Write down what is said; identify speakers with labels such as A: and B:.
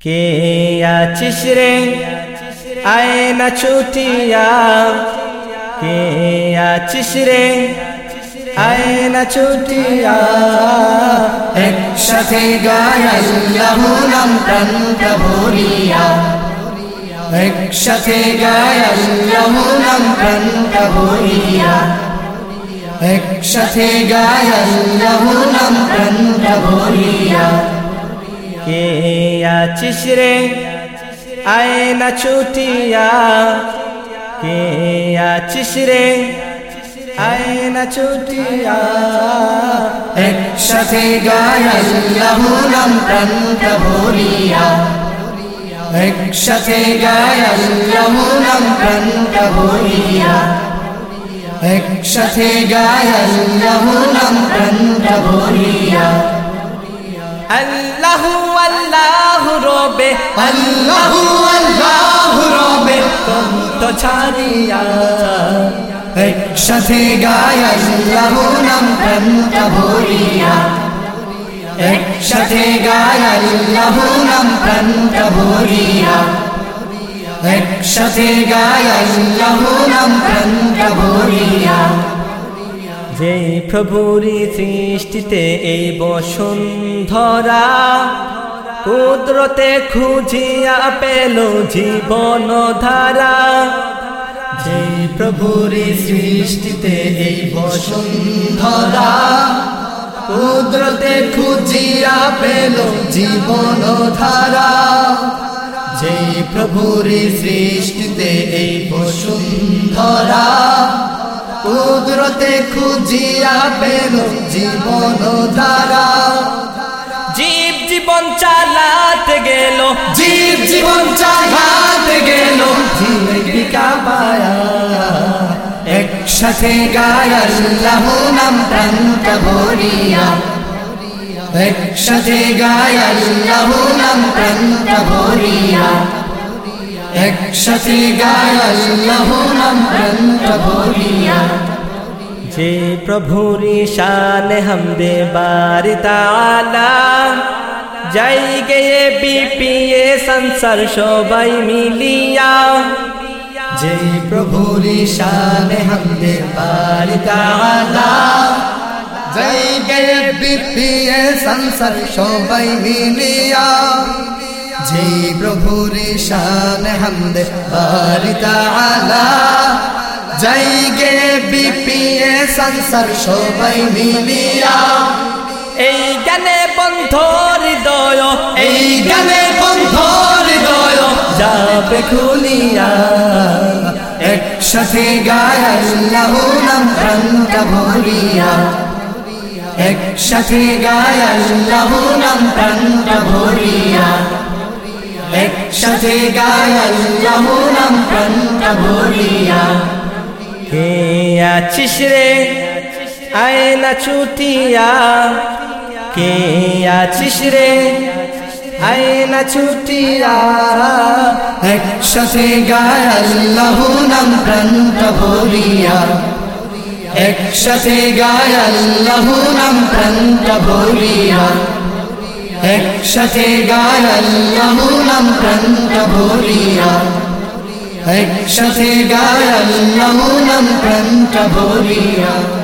A: কে আছিস রে? আয় না ছুটিয়া। কে আছিস রে? আয় না ছুটিয়া।
B: একসাথে গায় আল্লাহ নাম প্রাণটা ভরিয়া একসাথে গায় আল্লাহ ভরিয়া একসাথে গায় আল্লাহ ভরিয়া
A: কে আছিস রে আয় না ছুটিয়া কে আছিস রে আয় না ছুটিয়া।
B: একসাথে গায় আল্লাহ নাম প্রাণটা ভরিয়া। একসাথে গায় নাম প্রাণটা ভরিয়া। একসাথে গায় নাম প্রাণটা ভরিয়া।
A: আল্লাহ আল্লাহ রবে
B: আল্লাহ আল্লাহ রবে।
A: তো ছাড়িয়া।
B: একসাথে গায় আল্লাহ নাম প্রাণটা ভরিয়া। একসাথে গায় আল্লাহ নাম প্রাণটা ভরিয়া। একসাথে গায় আল্লাহ
A: প্রভুরি সৃষ্টিতে এই বসুন্ধরা কুদরতে খুঁজিয়া পেল জীবন ধারা যে প্রভুরি সৃষ্টিতে এই বসুন্ধরা কুদরতে খুঁজিয়া পেল জীবন ধারা যে প্রভুরি সৃষ্টিতে এই বসুন্ধরা কুদরতে খুঁজিয়া পেল জীবন ধারা। জীব জীবন চালাতে গেল।
B: জীব জীবন চালাতে গেল।
A: জীবিকা পায়া।
B: একসাথে গায় আল্লাহ নাম প্রাণটা ভরিয়া। একসাথে গায় আল্লাহ নাম প্রাণটা ভরিয়া। একসাথে গায় আল্লাহ নাম প্রাণটা ভরিয়া
A: যে প্রভুরি শান হামদে বারি তালা যাই গয়ে বিপিএ সংসার সবাই মিলিয়া।
B: যে প্রভুর শান হামদে পারি তাআলা জয় গে বিপিএ সংসার সবাই মিলিয়া। যে প্রভুর শান হামদে পারি তাআলা জয় গে বিপিএ সংসার সবাই মিলিয়া।
A: এই গানে বন্ধ হৃদয়
B: এই গানে বন্ধ হৃদয়
A: যাবে খুলিয়া।
B: একসাথে গায় আল্লাহ নাম প্রাণটা ভরিয়া। একসাথে গায় আল্লাহ নাম প্রাণটা ভরিয়া। একসাথে গায় আল্লাহ নাম প্রাণটা ভরিয়া
A: কে আছিস রে? আয় না ছুটিয়া। কে আছিস রে? আয় না ছুটিয়া।
B: একসাথে গায় আল্লাহ নাম প্রাণটা ভরিয়া একসাথে গায় আল্লাহ নাম প্রাণটা ভরিয়া একসাথে গায় আল্লাহ নাম প্রাণটা ভরিয়া। একসাথে নাম প্রাণটা ভরিয়া।